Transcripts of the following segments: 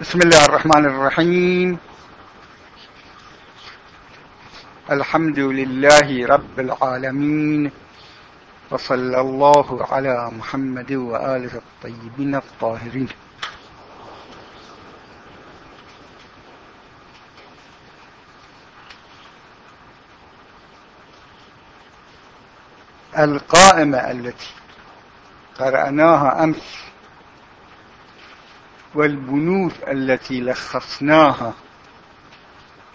بسم الله الرحمن الرحيم. الحمد لله رب العالمين وصلى الله على محمد وآله الطيبين الطاهرين. القائمة التي قرأناها أمس والبنود التي لخصناها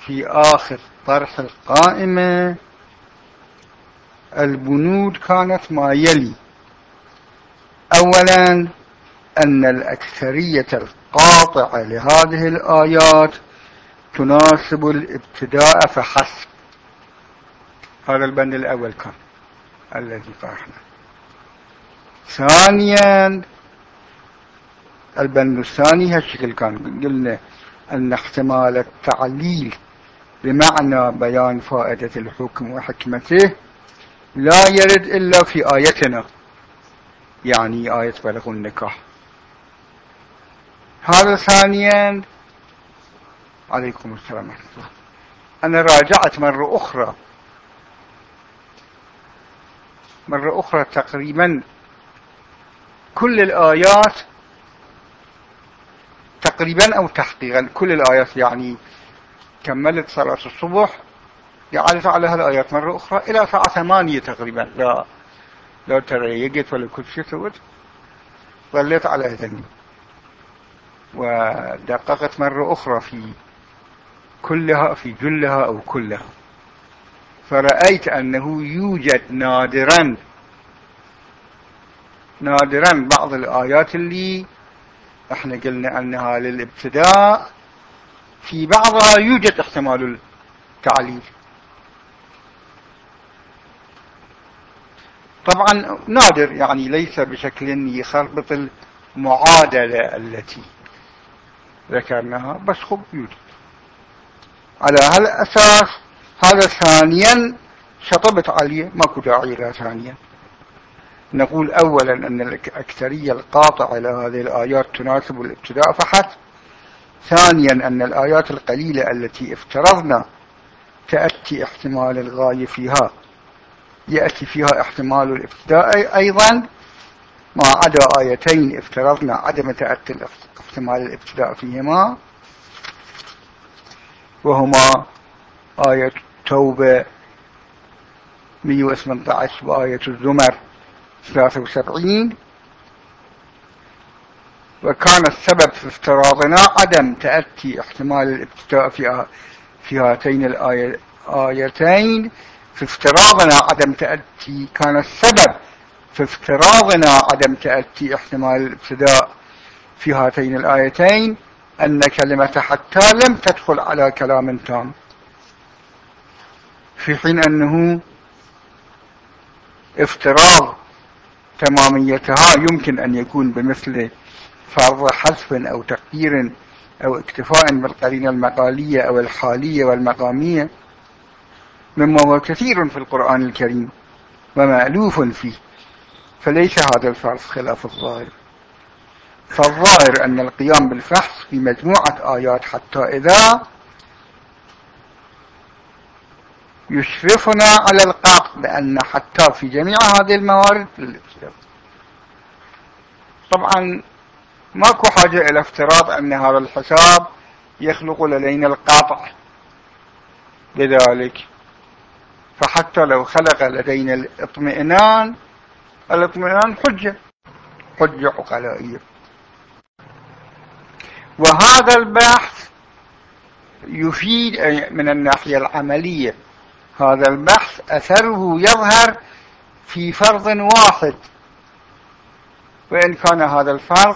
في آخر طرح القائمة البنود كانت ما يلي. أولا أن الأكثرية القاطعة لهذه الآيات تناسب الابتداء فحسب. هذا البند الأول كان الذي طرحنا ثانيا البند الثاني هالشكل كان. قلنا أن احتمال التعليل بمعنى بيان فائدة الحكم وحكمته لا يرد إلا في آيتنا يعني آية بلغ النكاح. هذا ثانيا عليكم السلام أنا راجعت مرة أخرى. مرة أخرى تقريبا كل الآيات تقريبا أو تحقيقا. كل الآيات يعني كملت صلاة الصبح جعلت على هالآيات مرة أخرى إلى ساعة ثمانية تقريبا. لا لا تريقت ولا كل شيء سوت ظليت على هذني ودققت مرة أخرى في كلها في جلها أو كلها. فرأيت أنه يوجد نادرا نادرا بعض الآيات اللي إحنا قلنا أنها للابتداء في بعضها يوجد احتمال التعليل. طبعا نادر يعني ليس بشكل يخربط المعادلة التي ذكرناها بس خب يوجد. على هالأساس هذا ثانيا شطبت عليه ماكو داعي لا ثانيا. نقول أولا أن الأكثرية القاطعة لهذه الآيات تناسب الابتداء فحسب ثانيا أن الآيات القليلة التي افترضنا تأتي احتمال الغاية فيها. يأتي فيها احتمال الابتداء أيضا ما عدا آيتين افترضنا عدم تأتي احتمال الابتداء فيهما. وهما آية التوبة 118 وآية الزمر. 73 وكان السبب في افتراضنا عدم تأتي احتمال الابتداء في في هاتين الآيتين في افتراضنا عدم تأتي كان السبب في افتراضنا عدم تأتي احتمال الابتداء في هاتين الآيتين أن كلمة حتى لم تدخل على كلام تام. في حين أنه افتراض تماميتها يمكن أن يكون بمثل فرض حذف أو تقدير أو اكتفاء بالقرينة المقالية أو الحالية والمقامية مما هو كثير في القرآن الكريم ومألوف فيه فليس هذا الفرض خلاف الظاهر. فالظاهر أن القيام بالفحص في مجموعة آيات حتى إذا يشرفنا على القطع بأن حتى في جميع هذه الموارد طبعا ماكو حاجة إلى افتراض أن هذا الحساب يخلق لدينا القطع لذلك فحتى لو خلق لدينا الاطمئنان الاطمئنان حجة حجة عقلائية. وهذا البحث يفيد من الناحية العملية. هذا البحث أثره يظهر في فرض واحد. وإن كان هذا الفرض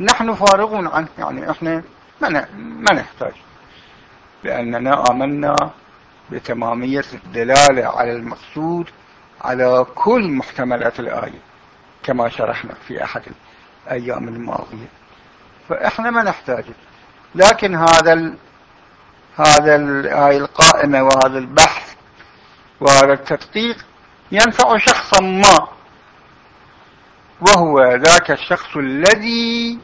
نحن فارغون عنه يعني إحنا ما نحتاج. لأننا آمنا بتمامية الدلالة على المقصود على كل محتملات الآية كما شرحنا في أحد الأيام الماضية. فإحنا ما نحتاجه لكن هذا هذا هاي القائمة وهذا البحث وهذا التدقيق ينفع شخصا ما وهو ذاك الشخص الذي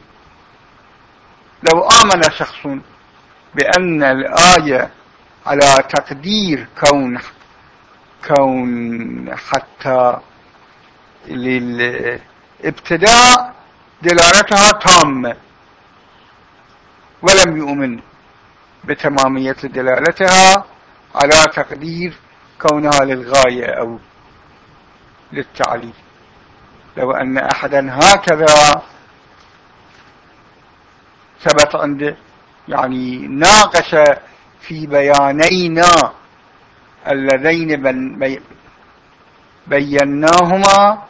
لو آمن شخص بأن الآية على تقدير كون كون حتى للابتداء دلالتها تامة ولم يؤمن بتمامية دلالتها على تقدير كونها للغاية أو للتعليل لو أن أحدا هكذا ثبت عنده يعني ناقش في بيانينا اللذين بيناهما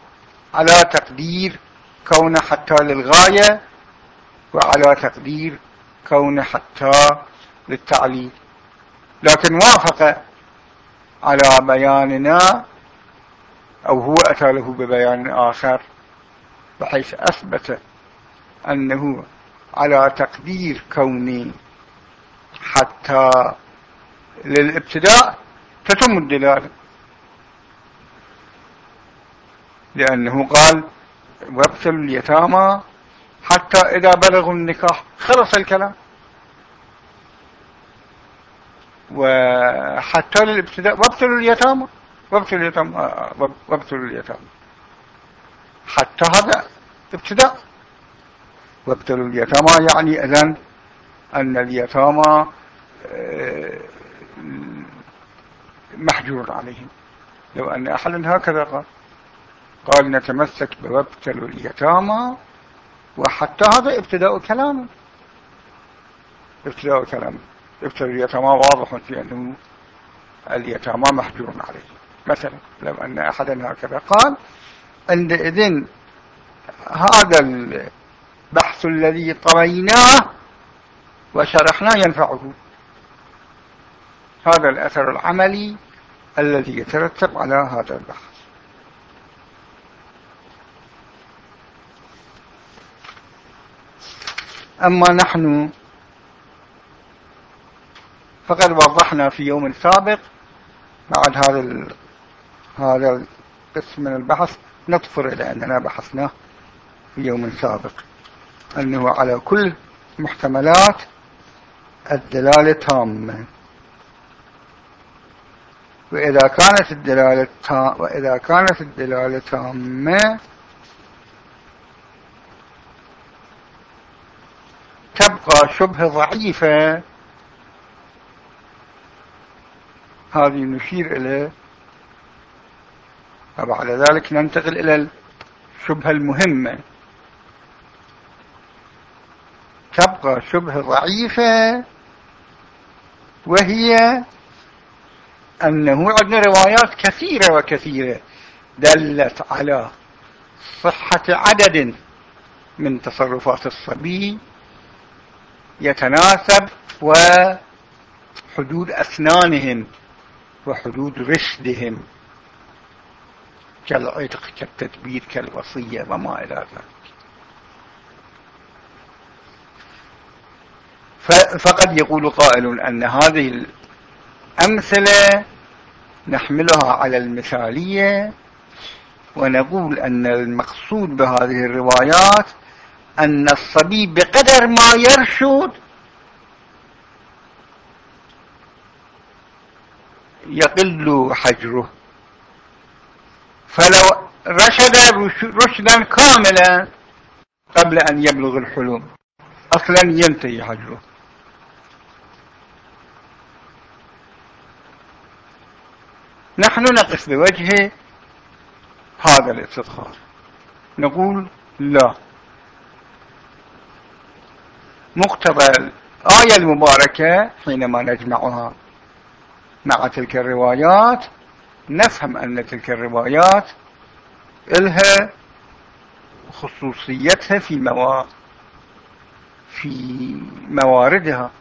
على تقدير كون حتى للغاية وعلى تقدير كون حتى للتعليل لكن وافق على بياننا أو هو أتى له ببيان آخر بحيث أثبت أنه على تقدير كوني حتى للابتداء تتم الدلالة. لأنه قال وابتلوا اليتامى حتى إذا بلغوا النكاح. خلص الكلام. وحتى للابتداء وابتلوا اليتامى وابتلوا اليتامى وابتلوا اليتامى. حتى هذا ابتداء. وابتلوا اليتامى يعني أذن أن اليتامى آه، محجور عليهم. لو أن أحدا هكذا قال. قال نتمسك بوابتلوا اليتامى وحتى هذا ابتداء كلامه. ابتداء كلامه. ابتداء اليتامى واضح في أنه اليتامى محجور عليه. مثلا لو أن أحدا هكذا قال عندئذ هذا البحث الذي طويناه وشرحناه ينفعه. هذا الأثر العملي الذي يترتب على هذا البحث. أما نحن فقد وضحنا في يوم سابق بعد هذا هذا القسم من البحث. نطفر إلى أننا بحثناه في يوم سابق أنه على كل محتملات الدلالة تامة. وإذا كانت الدلالة وإذا كانت الدلالة تامة تبقى شبه ضعيفة. هذه نشير إليه وبعد ذلك ننتقل إلى الشبهة المهمة. تبقى شبهة ضعيفة وهي أنه عندنا روايات كثيرة وكثيرة دلت على صحة عدد من تصرفات الصبي يتناسب وحدود أسنانهم. وحدود رشدهم كالعتق كالتدبير كالوصية وما إلى ذلك. فقد يقول قائل أن هذه الأمثلة نحملها على المثالية ونقول أن المقصود بهذه الروايات أن الصبي بقدر ما يرشد يقل حجره. فلو رشد رشدا كاملا قبل أن يبلغ الحلم. أصلا ينتهي حجره. نحن نقف بوجه هذا الاستدخار. نقول لا. مقتضى الآية المباركة حينما نجمعها. مع تلك الروايات نفهم أن تلك الروايات إلها خصوصيتها في موا في مواردها.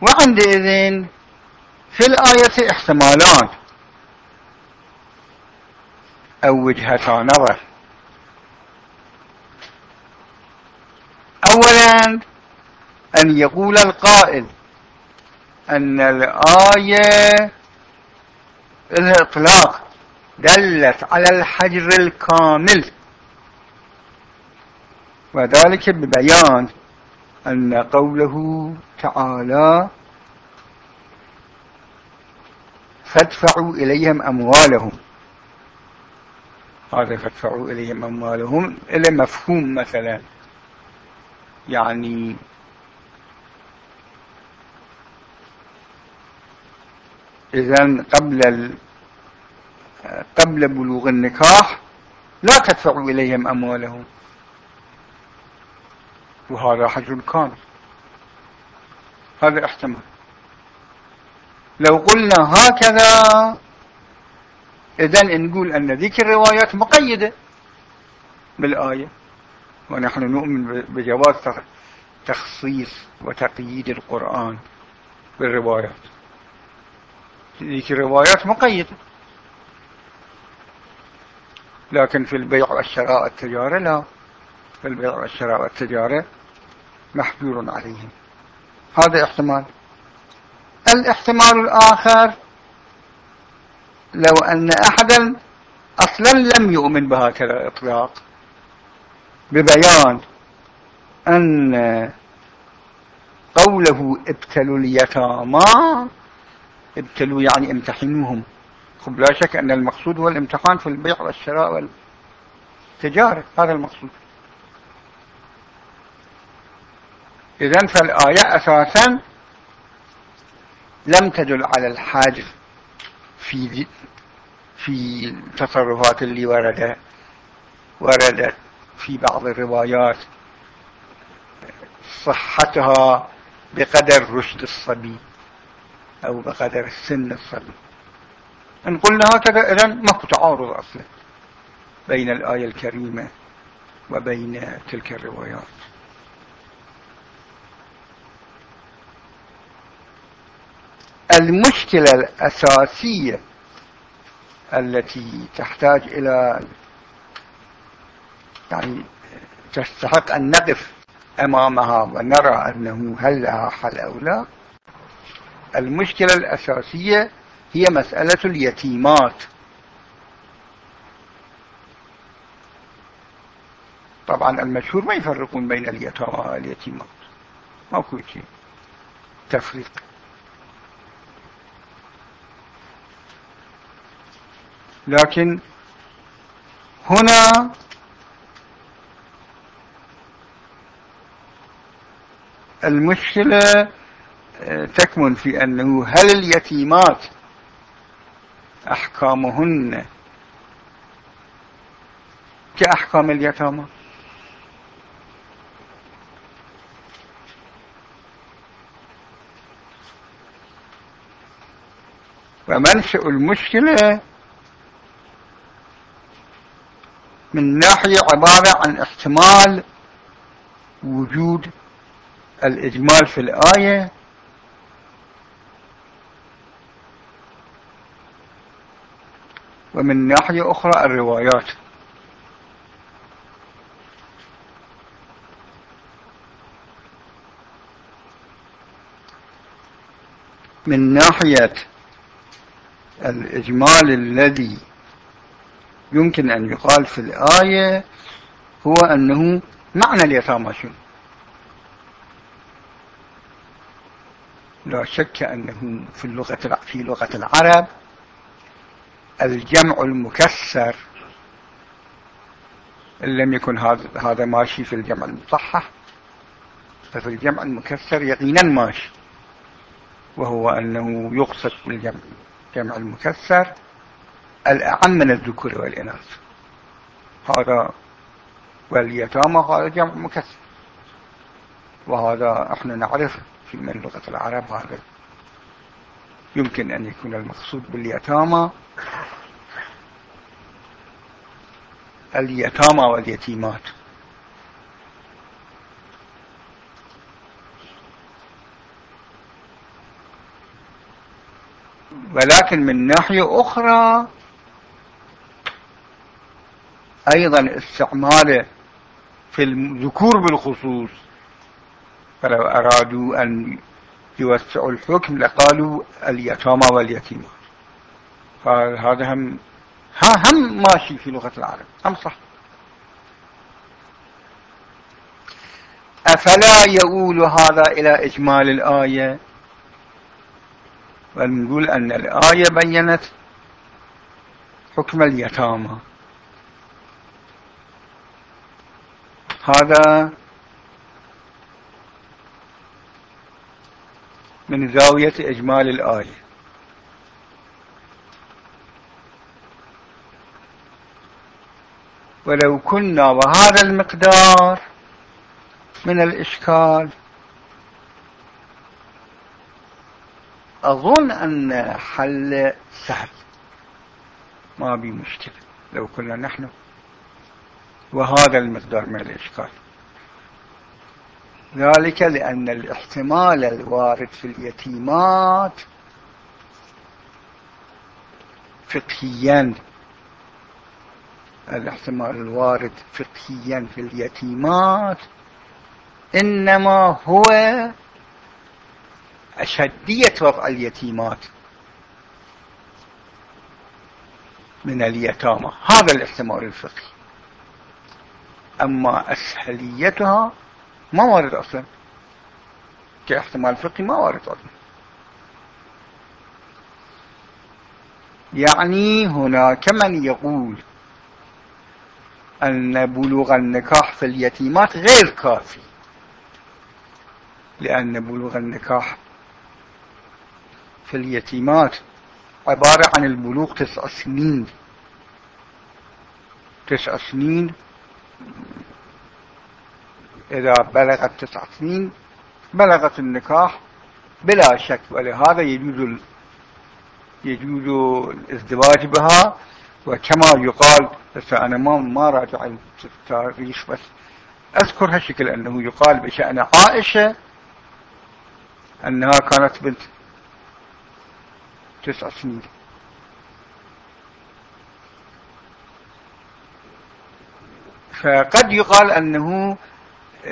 وعندئذ في الآية احتمالات. أو وجهة نظر. أولا أن يقول القائل أن الآية لها إطلاق دلت على الحجر الكامل. وذلك ببيان أن قوله تعالى فادفعوا إليهم أموالهم. هذا فادفعوا إليهم أموالهم إلى مفهوم مثلا. يعني إذا قبل قبل بلوغ النكاح لا تدفعوا إليهم أموالهم. وهذا حجر كامل هذا احتمال. لو قلنا هكذا إذن نقول أن ذيك الروايات مقيدة بالآية. ونحن نؤمن بجواز تخصيص وتقييد القرآن بالروايات. ذيك الروايات مقيدة. لكن في البيع والشراء والتجارة لا. في البيع والشراء والتجارة محجور عليهم. هذا احتمال. الاحتمال الآخر لو أن أحدا أصلا لم يؤمن بهكذا الإطلاق ببيان أن قوله ابتلوا اليتامى ابتلوا يعني امتحنوهم. خب لا شك أن المقصود هو الامتحان في البيع والشراء والتجارة هذا المقصود. إذن فالآية أساسا لم تدل على الحاجة في في التصرفات اللي ورد وردت. في بعض الروايات صحتها بقدر رشد الصبي أو بقدر السن الصبي. إن قلنا هكذا إذن ما تعارض أصلا بين الآية الكريمة وبين تلك الروايات. المشكلة الأساسية التي تحتاج إلى يعني تستحق أن نقف أمامها ونرى أنه هل لها حل أو لا. المشكلة الأساسية هي مسألة اليتيمات. طبعا المشهور ما يفرقون بين اليتامى واليتيمات. ماكو شيء. تفريق. لكن هنا المشكلة آه، تكمن في أنه هل اليتيمات أحكامهن كأحكام اليتامى؟ ومنشأ المشكلة من ناحية عبارة عن احتمال وجود الإجمال في الآية ومن ناحية أخرى الروايات. من ناحية الإجمال الذي يمكن أن يقال في الآية هو أنه معنى اليتامى شنو؟ لا شك أنه في اللغة في لغة العرب الجمع المكسر إن لم يكن هذا ماشي في الجمع المصحح ففي الجمع المكسر يقينا ماشي وهو أنه يقصد بالجمع الجمع المكسر الأعم من الذكور والإناث. هذا واليتامى هذا جمع مكسر وهذا إحنا نعرف في من لغة العرب هذا يمكن أن يكون المقصود باليتامى. اليتامى واليتيمات. ولكن من ناحية أخرى أيضا استعماله في الذكور بالخصوص. فلو أرادوا أن يوسعوا الحكم لقالوا اليتامى واليتيمات فهذا هم ها هم ماشي في لغة العرب. هم صح. أفلا يقول هذا إلى إجمال الآية؟ ونقول أن الآية بينت حكم اليتامى. هذا من زاوية إجمال الآية ولو كنا وهذا المقدار من الإشكال أظن أن حل سهل ما بي مشكلة لو كنا نحن وهذا المقدار من الإشكال. ذلك لأن الاحتمال الوارد في اليتيمات فقهيا. الاحتمال الوارد فقهيا في اليتيمات إنما هو أشدية وضع اليتيمات من اليتامى. هذا الاحتمال الفقهي. أما أسهليتها ما وارد أصلا. كاحتمال فقهي ما وارد أصلا. يعني هناك من يقول أن بلوغ النكاح في اليتيمات غير كافي. لأن بلوغ النكاح في اليتيمات عبارة عن البلوغ تسع سنين. تسع سنين إذا بلغت تسع سنين بلغت النكاح بلا شك ولهذا يجوز يجوز الازدواج بها وكما يقال أنا ما ما راجع التاريخ بس أذكر هالشكل أنه يقال بشأن عائشة أنها كانت بنت تسع سنين. فقد يقال أنه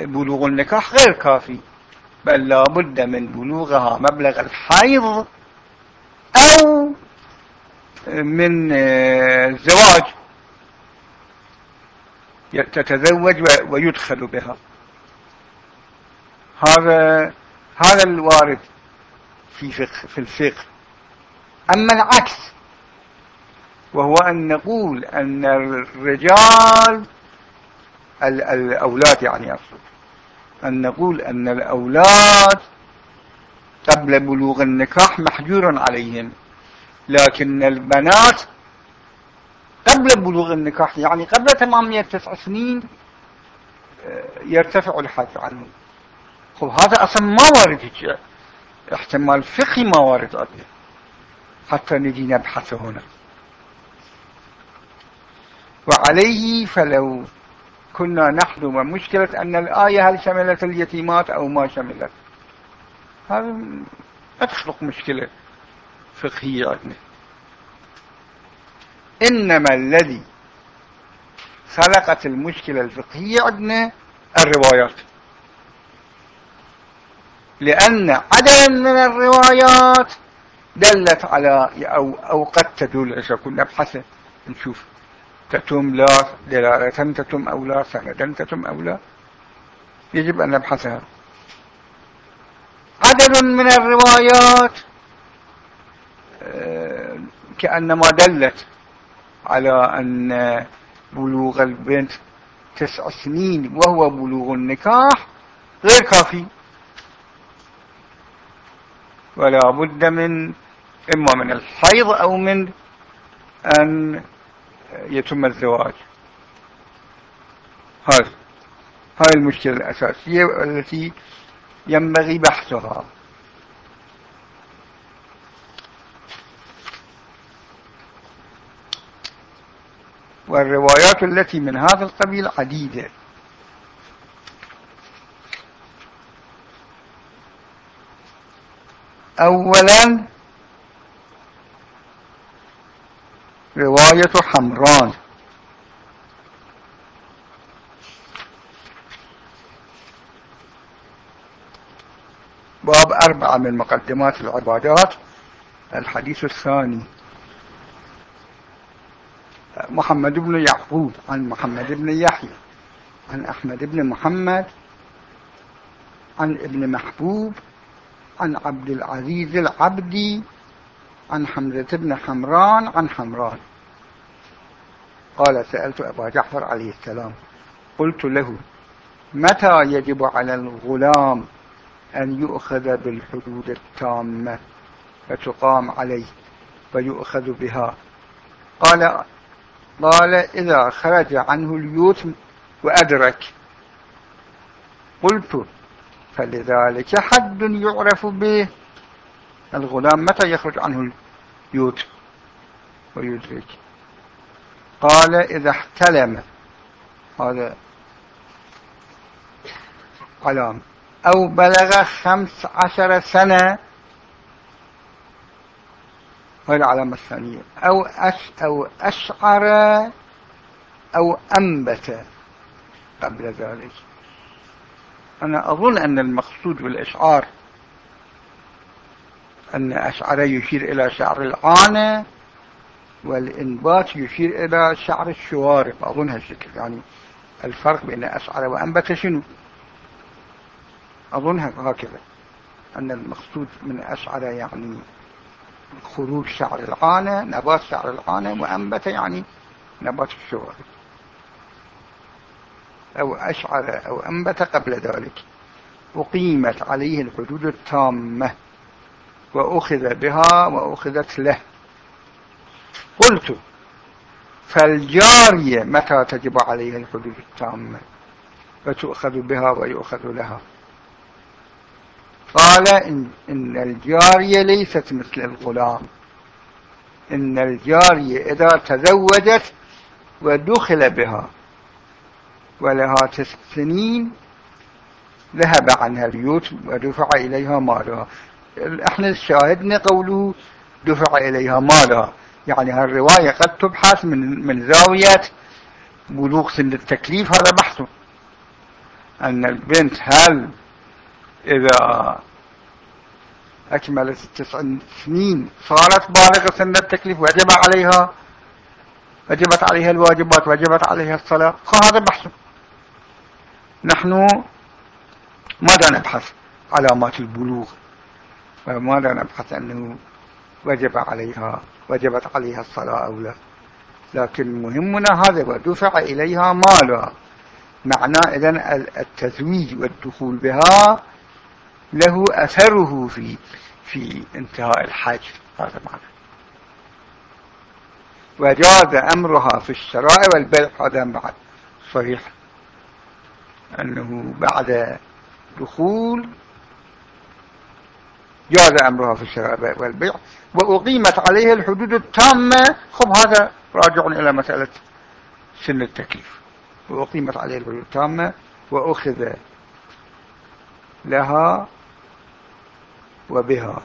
بلوغ النكاح غير كافي بل لا بد من بلوغها مبلغ الحيض أو من زواج تتزوج ويدخل بها. هذا هذا الوارد في فقه في الفقه. أما العكس وهو أن نقول أن الرجال الأولاد يعني. أصلا أن نقول أن الأولاد قبل بلوغ النكاح محجور عليهم لكن البنات قبل بلوغ النكاح يعني قبل تمام تسع سنين آه، يرتفع الحد عنه. خب هذا أصلا ما وارد احتمال فقهي ما وارد عليه حتى نجي نبحث هنا. وعليه فلو كنا نحن مشكلة أن الآية هل شملت اليتيمات أو ما شملت؟ هذا تخلق مشكلة فقهية. عندنا إنما الذي خلقت المشكلة الفقهية عندنا الروايات. لأن عددا من الروايات دلت على أو, أو قد تدل إذا كنا نبحث نشوف. تتم لا دلالة تتم أو لا سندا تتم أو لا؟ يجب أن نبحثها. عدد من الروايات آه، كأنما دلت على أن بلوغ البنت تسع سنين وهو بلوغ النكاح غير كافي. ولا بد من إما من الحيض أو من أن يتم الزواج. هذا هاي المشكلة الأساسية التي ينبغي بحثها. والروايات التي من هذا القبيل عديدة. أولا رواية حمران. باب أربعة من مقدمات العبادات. الحديث الثاني. محمد بن يعقوب عن محمد بن يحيى عن أحمد بن محمد عن ابن محبوب عن عبد العزيز العبدي عن حمزة بن حمران عن حمران. قال سألت أبا جعفر عليه السلام قلت له متى يجب على الغلام أن يؤخذ بالحدود التامة فتقام عليه ويؤخذ بها؟ قال قال إذا خرج عنه اليوت وأدرك. قلت فلذلك حد يعرف به. الغلام متى يخرج عنه اليوت ويدرك؟ قال إذا احتلم. هذا علام أو بلغ خمس عشر سنة. هذه العلامة الثانية. أو, أش أو أشعر أو أنبت قبل ذلك. أنا أظن أن المقصود بالإشعار أن أشعر يشير إلى شعر العانة والإنبات يشير إلى شعر الشوارب أظن هالشكل. يعني الفرق بين أشعر وأنبت شنو؟ أظن هكذا. أن المقصود من أشعر يعني خروج شعر العانة نبات شعر العانة وأنبت يعني نبات الشوارب أو أشعر أو أنبت قبل ذلك. أقيمت عليه الحدود التامة. وأخذ بها وأخذت له. قلت فالجارية متى تجب عليها الحدود التامة؟ وتؤخذ بها ويؤخذ لها. قال إن, إن الجارية ليست مثل الغلام. إن الجارية إذا تزوجت ودخل بها ولها تسع سنين ذهب عنها اليوت ودفع إليها مالها. إحنا شاهدنا قوله دفع إليها مالها. يعني هالرواية قد تبحث من من زاوية بلوغ سن التكليف هذا بحث. أن البنت هل إذا أكملت تسع سنين صارت بالغة سن التكليف وجب عليها وجبت عليها الواجبات وجبت عليها الصلاة هذا بحث. نحن ماذا نبحث علامات البلوغ؟ وماذا نبحث أنه وجب عليها وجبت عليها الصلاة أو لا؟ لكن مهمنا هذا ودفع إليها مالها معنى إذن التزويج والدخول بها له أثره في في انتهاء الحج هذا معنى. وجاز أمرها في الشراء والبيع هذا بعد صحيح. أنه بعد دخول جاز أمرها في الشراء والبيع وأقيمت عليها الحدود التامة. خب هذا راجع إلى مسألة سن التكليف. وأقيمت عليها الحدود التامة وأخذ لها وبها.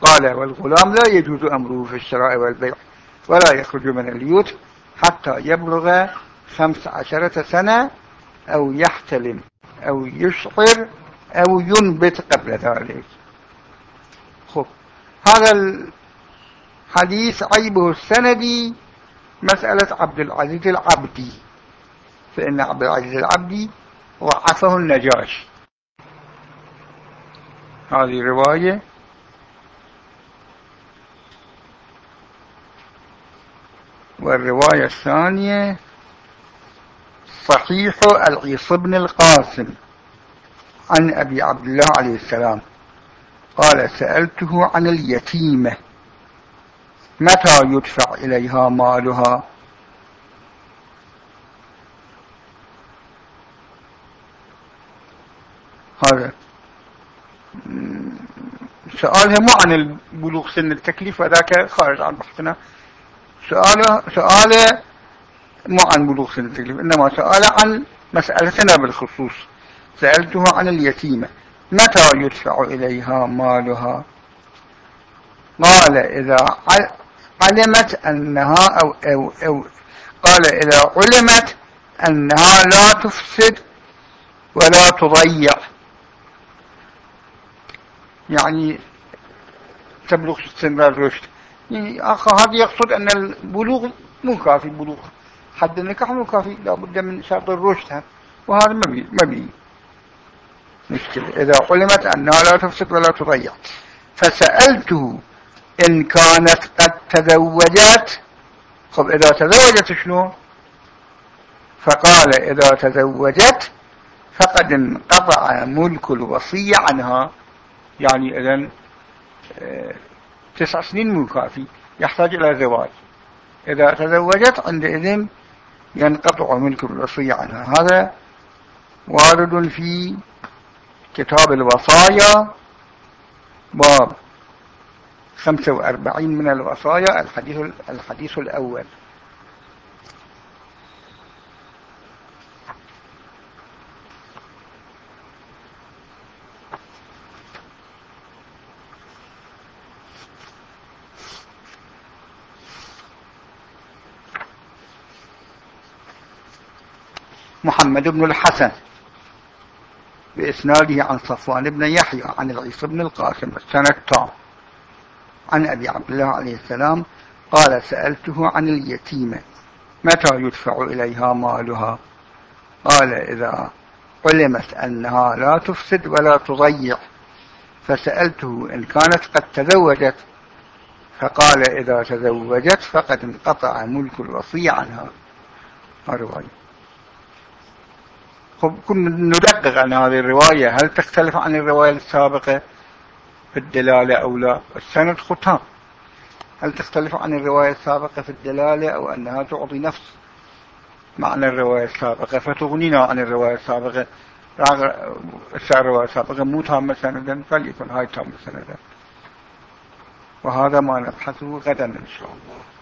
قال والغلام لا يجوز أمره في الشراء والبيع ولا يخرج من اليوت حتى يبلغ خمس عشرة سنة أو يحتلم. أو يشعر أو ينبت قبل ذلك. خب هذا الحديث عيبه السندي مسألة عبد العزيز العبدي فإن عبد العزيز العبدي ضعفه النجاش هذه رواية. والرواية الثانية صحيح العيص بن القاسم عن أبي عبد الله عليه السلام. قال سألته عن اليتيمة متى يدفع إليها مالها؟ هذا. سؤالها مو عن البلوغ سن التكليف وذاك خارج عن بحثنا. سؤاله سؤاله مو عن بلوغ سن التكليف إنما سؤال عن مسألتنا بالخصوص. سألته عن اليتيمة. متى يدفع إليها مالها؟ قال إذا علمت أنها أو, أو, أو قال إذا علمت أنها لا تفسد ولا تضيع. يعني تبلغ سن الرشد يعني هذا يقصد أن البلوغ مو كافي بلوغ حد النكاح مو كافي لابد من شرط الرشد وهذا ما بي ما بي مشكلة. إذا علمت أنها لا تفسد ولا تضيع. فسألته إن كانت قد تزوجت طب إذا تزوجت شنو؟ فقال إذا تزوجت فقد انقطع ملك الوصية عنها. يعني إذن آه، تسع سنين مو كافي يحتاج إلى زواج. إذا تزوجت عندئذ ينقطع ملك الوصية عنها. هذا وارد في كتاب الوصايا باب 45 من الوصايا الحديث الحديث الأول. محمد بن الحسن بإسناده عن صفوان بن يحيى عن العيسى بن القاسم السنة التام عن أبي عبد الله عليه السلام قال سألته عن اليتيمة متى يدفع إليها مالها؟ قال إذا علمت أنها لا تفسد ولا تضيع فسألته إن كانت قد تزوجت فقال إذا تزوجت فقد انقطع ملك الوصي عنها. الرواية كنا ندقق عن هذه الرواية. هل تختلف عن الرواية السابقة؟ في الدلالة أو لا؟ السند ختام. هل تختلف عن الرواية السابقة في الدلالة أو أنها تعطي نفس معنى الرواية السابقة؟ فتغنينا عن الرواية السابقة. الرواية السابقة مو تامة سندا فليكن هاي تامة سندا. وهذا ما نبحثه غدا إن شاء الله.